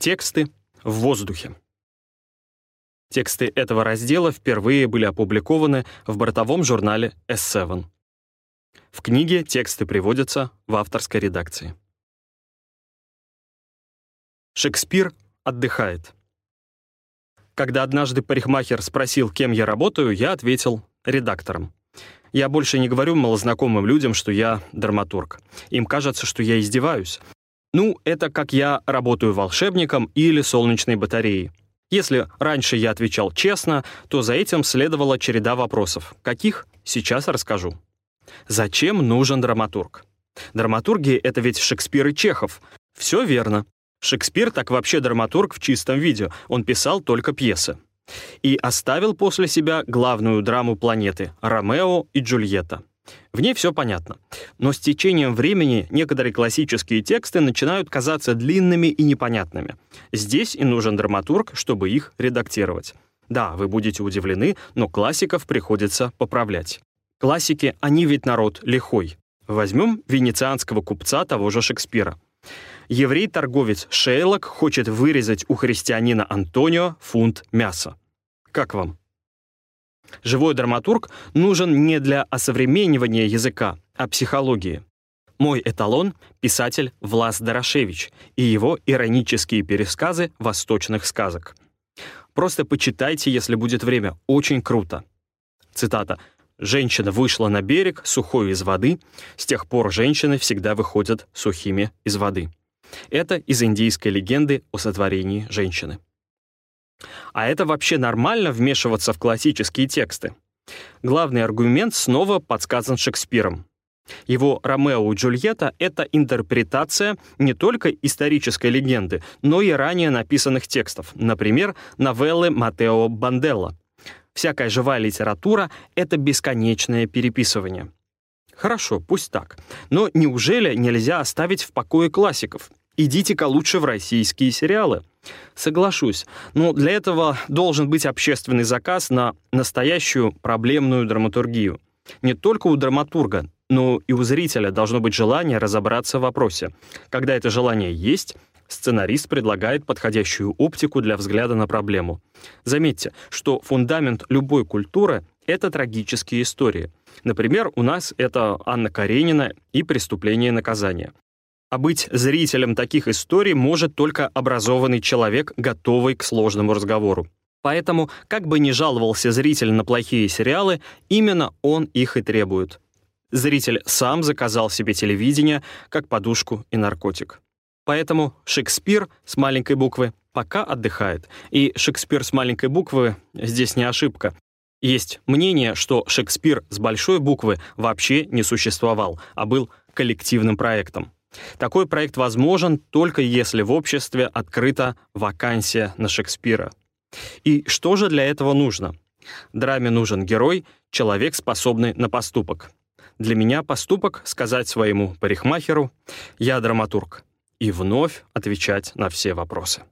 Тексты в воздухе. Тексты этого раздела впервые были опубликованы в бортовом журнале S7. В книге тексты приводятся в авторской редакции. Шекспир отдыхает. Когда однажды парикмахер спросил, кем я работаю, я ответил редактором. Я больше не говорю малознакомым людям, что я драматург. Им кажется, что я издеваюсь. Ну, это как я работаю волшебником или солнечной батареей. Если раньше я отвечал честно, то за этим следовала череда вопросов. Каких? Сейчас расскажу. Зачем нужен драматург? Драматурги — это ведь Шекспир и Чехов. Все верно. Шекспир так вообще драматург в чистом виде, он писал только пьесы. И оставил после себя главную драму планеты — «Ромео и Джульетта». В ней все понятно. Но с течением времени некоторые классические тексты начинают казаться длинными и непонятными. Здесь и нужен драматург, чтобы их редактировать. Да, вы будете удивлены, но классиков приходится поправлять. Классики, они ведь народ лихой. Возьмем венецианского купца того же Шекспира. Еврей-торговец Шейлок хочет вырезать у христианина Антонио фунт мяса. Как вам? Живой драматург нужен не для осовременивания языка, а психологии. Мой эталон — писатель Влас Дорошевич и его иронические пересказы восточных сказок. Просто почитайте, если будет время. Очень круто. Цитата. «Женщина вышла на берег, сухой из воды. С тех пор женщины всегда выходят сухими из воды». Это из индийской легенды о сотворении женщины. А это вообще нормально вмешиваться в классические тексты? Главный аргумент снова подсказан Шекспиром. Его «Ромео и Джульетта» — это интерпретация не только исторической легенды, но и ранее написанных текстов, например, новеллы Матео Банделла. Всякая живая литература — это бесконечное переписывание. Хорошо, пусть так. Но неужели нельзя оставить в покое классиков? Идите-ка лучше в российские сериалы. Соглашусь, но для этого должен быть общественный заказ на настоящую проблемную драматургию. Не только у драматурга, но и у зрителя должно быть желание разобраться в вопросе. Когда это желание есть, сценарист предлагает подходящую оптику для взгляда на проблему. Заметьте, что фундамент любой культуры — это трагические истории. Например, у нас это Анна Каренина и «Преступление и наказание». А быть зрителем таких историй может только образованный человек, готовый к сложному разговору. Поэтому, как бы ни жаловался зритель на плохие сериалы, именно он их и требует. Зритель сам заказал себе телевидение как подушку и наркотик. Поэтому Шекспир с маленькой буквы пока отдыхает. И Шекспир с маленькой буквы здесь не ошибка. Есть мнение, что Шекспир с большой буквы вообще не существовал, а был коллективным проектом. Такой проект возможен только если в обществе открыта вакансия на Шекспира. И что же для этого нужно? Драме нужен герой, человек, способный на поступок. Для меня поступок — сказать своему парикмахеру «Я драматург» и вновь отвечать на все вопросы.